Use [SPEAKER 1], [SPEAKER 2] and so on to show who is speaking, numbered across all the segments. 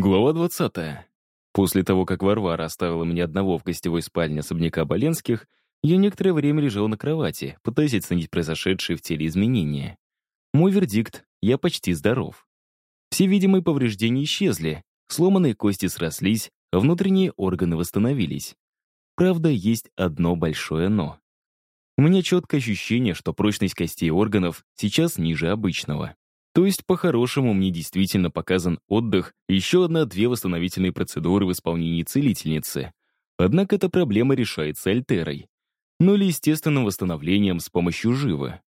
[SPEAKER 1] Глава 20. После того, как Варвара оставила меня одного в гостевой спальне особняка Боленских, я некоторое время лежал на кровати, пытаясь оценить произошедшие в теле изменения. Мой вердикт — я почти здоров. Все видимые повреждения исчезли, сломанные кости срослись, а внутренние органы восстановились. Правда, есть одно большое «но». У меня четкое ощущение, что прочность костей и органов сейчас ниже обычного. То есть, по-хорошему, мне действительно показан отдых и еще одна-две восстановительные процедуры в исполнении целительницы. Однако эта проблема решается альтерой. Ну или естественным восстановлением с помощью живы.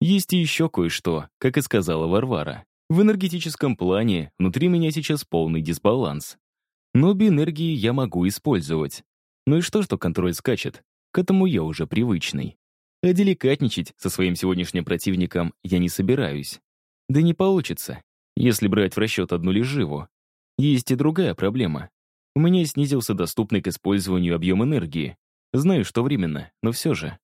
[SPEAKER 1] Есть и еще кое-что, как и сказала Варвара. В энергетическом плане внутри меня сейчас полный дисбаланс. Но биэнергии я могу использовать. Ну и что, что контроль скачет? К этому я уже привычный. А деликатничать со своим сегодняшним противником я не собираюсь. Да не получится, если брать в расчет одну лишь живу. Есть и другая проблема. У меня снизился доступный к использованию объем энергии. Знаю, что временно, но все же.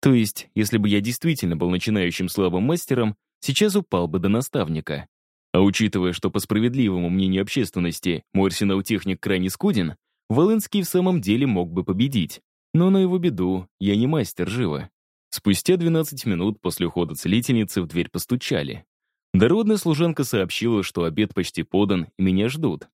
[SPEAKER 1] То есть, если бы я действительно был начинающим слабым мастером, сейчас упал бы до наставника. А учитывая, что по справедливому мнению общественности мой арсенал техник крайне скуден, Волынский в самом деле мог бы победить. Но на его беду я не мастер живо. Спустя 12 минут после ухода целительницы в дверь постучали. Дородная служанка сообщила, что обед почти подан и меня ждут.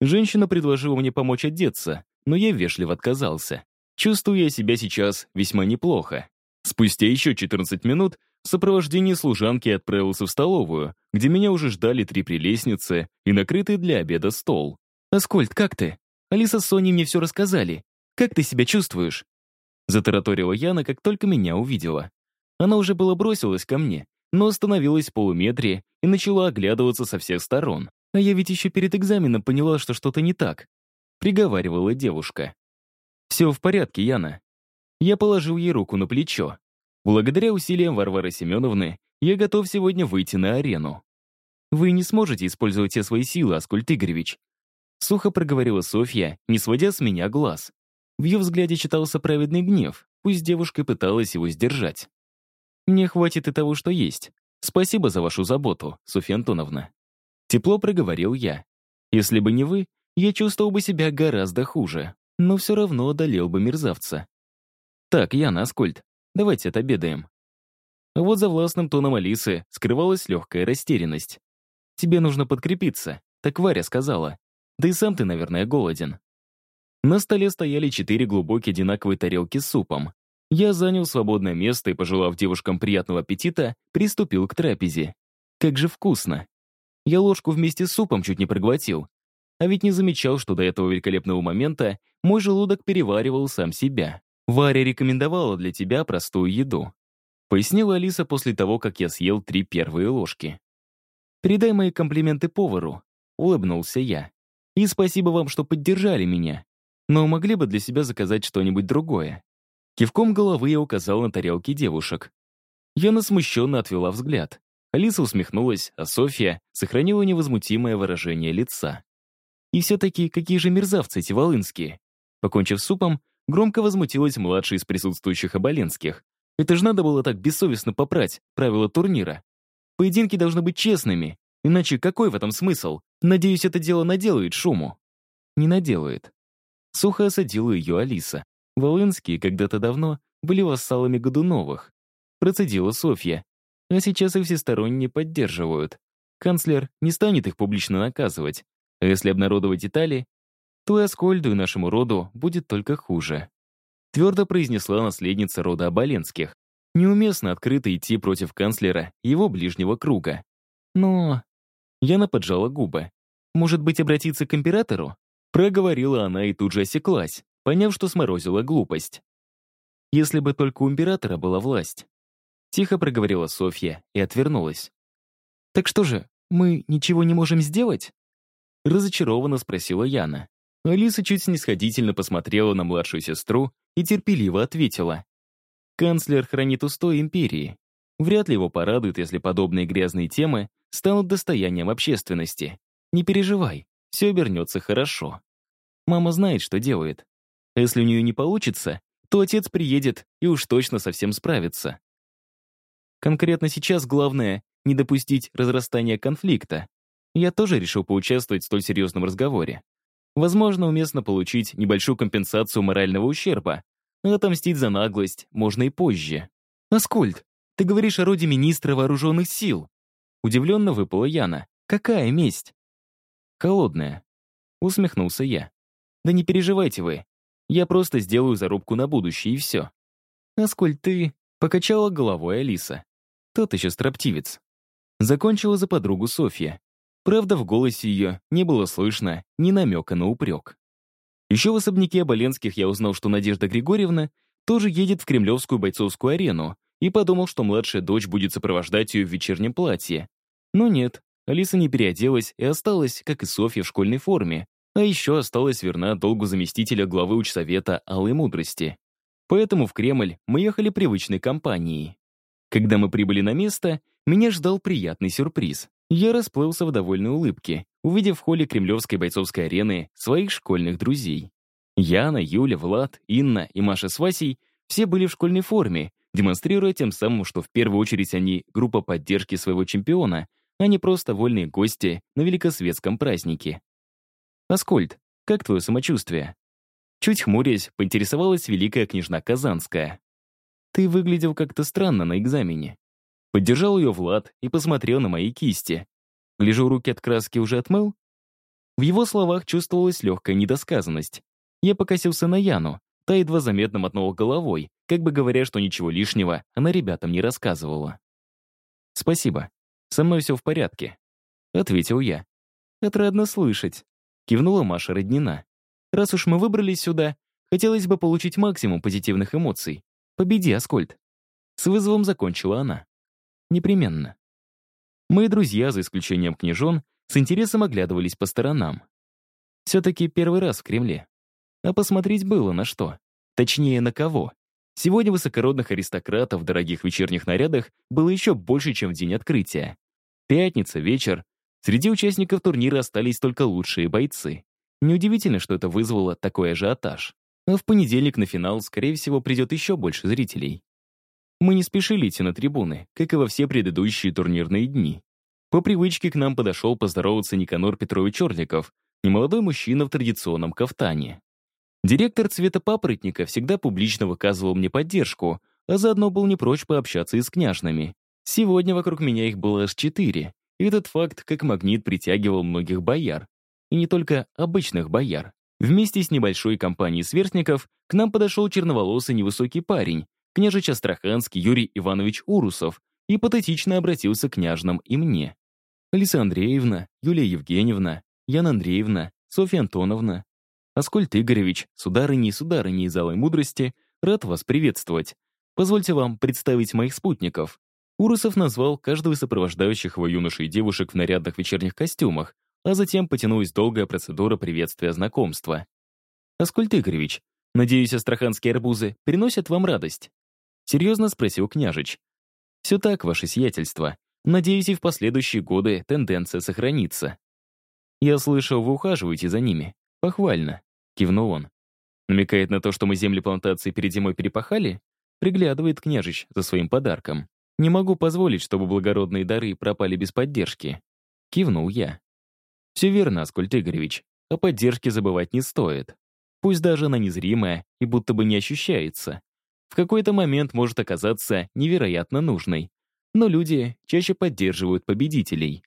[SPEAKER 1] Женщина предложила мне помочь одеться, но я вежливо отказался. Чувствую я себя сейчас весьма неплохо. Спустя еще 14 минут в сопровождении служанки отправился в столовую, где меня уже ждали три прелестницы и накрытый для обеда стол. «Аскольд, как ты? Алиса с Соней мне все рассказали. Как ты себя чувствуешь?» Затараторила Яна, как только меня увидела. Она уже было бросилась ко мне, но остановилась в полуметре и начала оглядываться со всех сторон. А я ведь еще перед экзаменом поняла, что что-то не так. Приговаривала девушка. «Все в порядке, Яна». Я положил ей руку на плечо. Благодаря усилиям Варвары Семеновны я готов сегодня выйти на арену. «Вы не сможете использовать все свои силы, Аскольд Игоревич», сухо проговорила Софья, не сводя с меня глаз. В ее взгляде читался праведный гнев, пусть девушка пыталась его сдержать. Мне хватит и того, что есть. Спасибо за вашу заботу, Софья Антоновна. Тепло проговорил я. Если бы не вы, я чувствовал бы себя гораздо хуже, но все равно одолел бы мерзавца. Так, Яна, Аскольд, давайте отобедаем. Вот за властным тоном Алисы скрывалась легкая растерянность. «Тебе нужно подкрепиться», — так Варя сказала. «Да и сам ты, наверное, голоден». На столе стояли четыре глубокие одинаковые тарелки с супом. Я занял свободное место и, пожелав девушкам приятного аппетита, приступил к трапезе. Как же вкусно. Я ложку вместе с супом чуть не проглотил. А ведь не замечал, что до этого великолепного момента мой желудок переваривал сам себя. Варя рекомендовала для тебя простую еду. Пояснила Алиса после того, как я съел три первые ложки. «Передай мои комплименты повару», — улыбнулся я. «И спасибо вам, что поддержали меня. Но могли бы для себя заказать что-нибудь другое. Кивком головы я указал на тарелки девушек. Яна смущенно отвела взгляд. Алиса усмехнулась, а Софья сохранила невозмутимое выражение лица. И все-таки какие же мерзавцы эти волынские. Покончив супом, громко возмутилась младшая из присутствующих оболенских. Это же надо было так бессовестно попрать правила турнира. Поединки должны быть честными, иначе какой в этом смысл? Надеюсь, это дело наделает шуму. Не наделает. Сухо осадила ее Алиса. Волынские когда-то давно были вассалами Годуновых. Процедила Софья. А сейчас их всесторонне поддерживают. Канцлер не станет их публично наказывать. А если обнародовать детали, то и Аскольду и нашему роду будет только хуже. Твердо произнесла наследница рода Оболенских. Неуместно открыто идти против канцлера и его ближнего круга. Но... Яна поджала губы. Может быть, обратиться к императору? Проговорила она и тут же осеклась, поняв, что сморозила глупость. Если бы только у императора была власть. Тихо проговорила Софья и отвернулась. «Так что же, мы ничего не можем сделать?» Разочарованно спросила Яна. Алиса чуть снисходительно посмотрела на младшую сестру и терпеливо ответила. «Канцлер хранит устой империи. Вряд ли его порадует, если подобные грязные темы станут достоянием общественности. Не переживай, все обернется хорошо. Мама знает, что делает. А если у нее не получится, то отец приедет и уж точно совсем справится. Конкретно сейчас главное — не допустить разрастания конфликта. Я тоже решил поучаствовать в столь серьезном разговоре. Возможно, уместно получить небольшую компенсацию морального ущерба, но отомстить за наглость можно и позже. «Аскольд, ты говоришь о роде министра вооруженных сил!» Удивленно выпала Яна. «Какая месть?» «Холодная», — усмехнулся я. «Да не переживайте вы. Я просто сделаю зарубку на будущее, и все». «Аскольд, ты...» — покачала головой Алиса. Тот еще строптивец. Закончила за подругу Софья. Правда, в голосе ее не было слышно ни намека на упрек. Еще в особняке Оболенских я узнал, что Надежда Григорьевна тоже едет в Кремлевскую бойцовскую арену и подумал, что младшая дочь будет сопровождать ее в вечернем платье. Но нет, Алиса не переоделась и осталась, как и Софья, в школьной форме, а еще осталась верна долгу заместителя главы учсовета Алой Мудрости. Поэтому в Кремль мы ехали привычной компанией. Когда мы прибыли на место, меня ждал приятный сюрприз. Я расплылся в довольной улыбке, увидев в холле Кремлевской бойцовской арены своих школьных друзей. Яна, Юля, Влад, Инна и Маша с Васей все были в школьной форме, демонстрируя тем самым, что в первую очередь они группа поддержки своего чемпиона, а не просто вольные гости на великосветском празднике. «Аскольд, как твое самочувствие?» Чуть хмурясь, поинтересовалась великая княжна Казанская. Ты выглядел как-то странно на экзамене. Поддержал ее Влад и посмотрел на мои кисти. Гляжу, руки от краски уже отмыл? В его словах чувствовалась легкая недосказанность. Я покосился на Яну, та едва заметно мотнула головой, как бы говоря, что ничего лишнего она ребятам не рассказывала. «Спасибо. Со мной все в порядке», — ответил я. «Отрадно слышать», — кивнула Маша Роднина. «Раз уж мы выбрались сюда, хотелось бы получить максимум позитивных эмоций. Победи, Аскольд. С вызовом закончила она. Непременно. Мои друзья, за исключением княжон, с интересом оглядывались по сторонам. Все-таки первый раз в Кремле. А посмотреть было на что. Точнее, на кого. Сегодня высокородных аристократов в дорогих вечерних нарядах было еще больше, чем в день открытия. Пятница, вечер. Среди участников турнира остались только лучшие бойцы. Неудивительно, что это вызвало такой ажиотаж. А в понедельник на финал, скорее всего, придет еще больше зрителей. Мы не спешили идти на трибуны, как и во все предыдущие турнирные дни. По привычке к нам подошел поздороваться Никанор Петрович Орликов, немолодой мужчина в традиционном кафтане. Директор цвета папоротника всегда публично выказывал мне поддержку, а заодно был не прочь пообщаться и с княжнами. Сегодня вокруг меня их было аж четыре, этот факт как магнит притягивал многих бояр. И не только обычных бояр. Вместе с небольшой компанией сверстников к нам подошел черноволосый невысокий парень, княжич Астраханский Юрий Иванович Урусов, и патетично обратился к княжнам и мне. Алиса Андреевна, Юлия Евгеньевна, Яна Андреевна, Софья Антоновна, Аскольд Игоревич, сударыни и сударыни из Алой Мудрости, рад вас приветствовать. Позвольте вам представить моих спутников. Урусов назвал каждого из сопровождающих его юношей и девушек в нарядных вечерних костюмах, а затем потянулась долгая процедура приветствия знакомства. «Аскольд Игоревич, надеюсь, астраханские арбузы приносят вам радость?» Серьезно спросил княжич. «Все так, ваше сиятельство. Надеюсь, и в последующие годы тенденция сохранится». «Я слышал, вы ухаживаете за ними. Похвально», — кивнул он. Намекает на то, что мы земли плантации перед зимой перепахали? Приглядывает княжич за своим подарком. Не могу позволить, чтобы благородные дары пропали без поддержки. Кивнул я. Все верно, Аскольд Игоревич. О поддержке забывать не стоит. Пусть даже она незримая и будто бы не ощущается. В какой-то момент может оказаться невероятно нужной. Но люди чаще поддерживают победителей.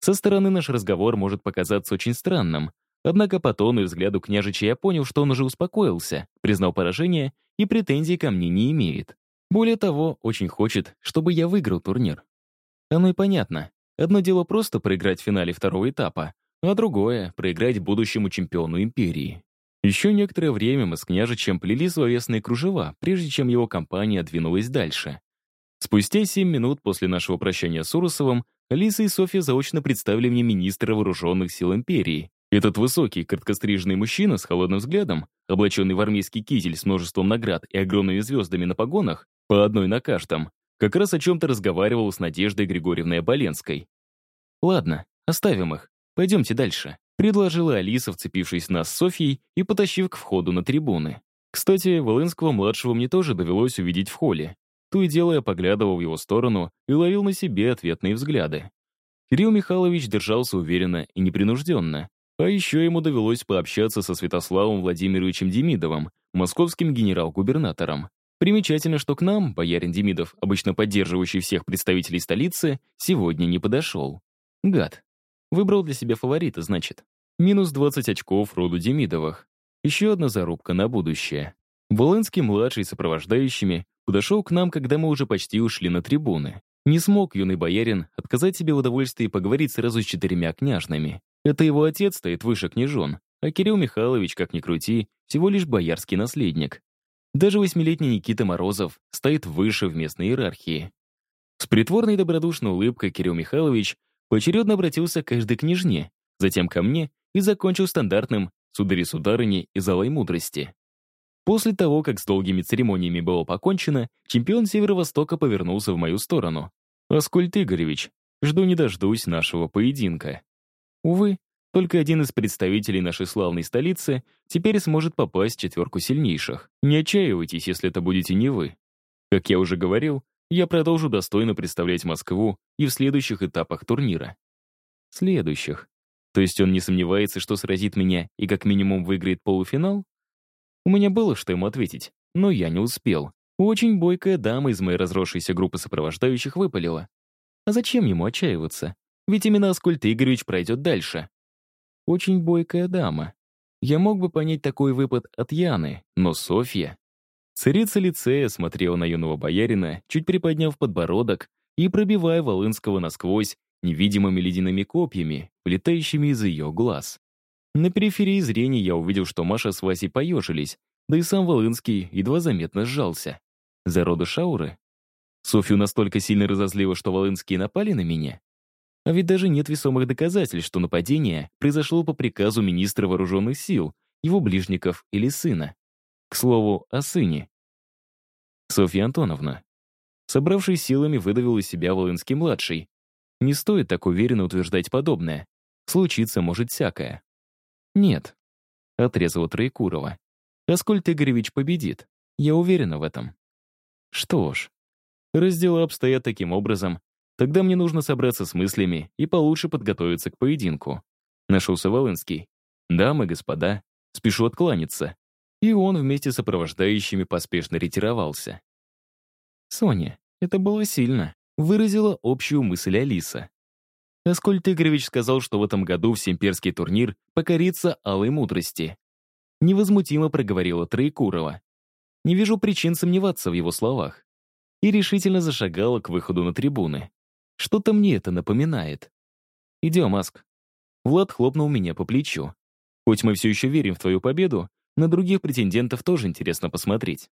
[SPEAKER 1] Со стороны наш разговор может показаться очень странным, однако по тону и взгляду княжича я понял, что он уже успокоился, признал поражение и претензий ко мне не имеет. Более того, очень хочет, чтобы я выиграл турнир. Оно и понятно. Одно дело просто проиграть в финале второго этапа, а другое — проиграть будущему чемпиону империи. Еще некоторое время мы с княжичем плели словесные кружева, прежде чем его компания двинулась дальше. Спустя семь минут после нашего прощания с Урусовым Алиса и Софья заочно представили мне министра вооруженных сил империи. Этот высокий, короткостриженный мужчина с холодным взглядом, облаченный в армейский китель с множеством наград и огромными звездами на погонах, по одной на каждом, как раз о чем-то разговаривал с Надеждой Григорьевной Оболенской. «Ладно, оставим их. Пойдемте дальше», — предложила Алиса, вцепившись в нас с Софьей и потащив к входу на трибуны. Кстати, Волынского-младшего мне тоже довелось увидеть в холле. То и дело я поглядывал в его сторону и ловил на себе ответные взгляды. Кирилл Михайлович держался уверенно и непринужденно. А еще ему довелось пообщаться со Святославом Владимировичем Демидовым, московским генерал-губернатором. Примечательно, что к нам, боярин Демидов, обычно поддерживающий всех представителей столицы, сегодня не подошел. Гад. Выбрал для себя фаворита, значит. Минус 20 очков роду Демидовых. Еще одна зарубка на будущее. Волынский-младший сопровождающими подошел к нам, когда мы уже почти ушли на трибуны. Не смог юный боярин отказать себе в удовольствии поговорить сразу с четырьмя княжнами. Это его отец стоит выше княжон, а Кирилл Михайлович, как ни крути, всего лишь боярский наследник. Даже восьмилетний Никита Морозов стоит выше в местной иерархии. С притворной добродушной улыбкой Кирилл Михайлович поочередно обратился к каждой княжне, затем ко мне и закончил стандартным «судари-сударыни» из алой мудрости. После того, как с долгими церемониями было покончено, чемпион Северо-Востока повернулся в мою сторону. «Аскольд Игоревич, жду не дождусь нашего поединка». Увы, только один из представителей нашей славной столицы теперь сможет попасть в четверку сильнейших. Не отчаивайтесь, если это будете не вы. Как я уже говорил, я продолжу достойно представлять Москву и в следующих этапах турнира. Следующих. То есть он не сомневается, что сразит меня и как минимум выиграет полуфинал? У меня было что ему ответить, но я не успел. Очень бойкая дама из моей разросшейся группы сопровождающих выпалила. А зачем ему отчаиваться? Ведь именно Аскольд Игоревич пройдет дальше. Очень бойкая дама. Я мог бы понять такой выпад от Яны, но Софья... Царица лицея смотрела на юного боярина, чуть приподняв подбородок и пробивая Волынского насквозь невидимыми ледяными копьями, влетающими из ее глаз. На периферии зрения я увидел, что Маша с Васей поежились, да и сам Волынский едва заметно сжался. За рода Шауры? Софью настолько сильно разозлило, что Волынские напали на меня? А ведь даже нет весомых доказательств, что нападение произошло по приказу министра вооруженных сил, его ближников или сына. К слову, о сыне. Софья Антоновна. Собравшись силами, выдавил из себя Волынский-младший, не стоит так уверенно утверждать подобное. Случиться может всякое. Нет, отрезала Троекурова. Аскольд Игоревич победит. Я уверена в этом. Что ж, раз дела обстоят таким образом, тогда мне нужно собраться с мыслями и получше подготовиться к поединку. Нашелся Волынский. Дамы, господа, спешу откланяться. И он вместе с сопровождающими поспешно ретировался. Соня, это было сильно выразила общую мысль Алиса. Аскольд Игоревич сказал, что в этом году всеимперский турнир покорится алой мудрости. Невозмутимо проговорила Троекурова. Не вижу причин сомневаться в его словах. И решительно зашагала к выходу на трибуны. Что-то мне это напоминает. «Идем, Аск». Влад хлопнул меня по плечу. «Хоть мы все еще верим в твою победу, на других претендентов тоже интересно посмотреть».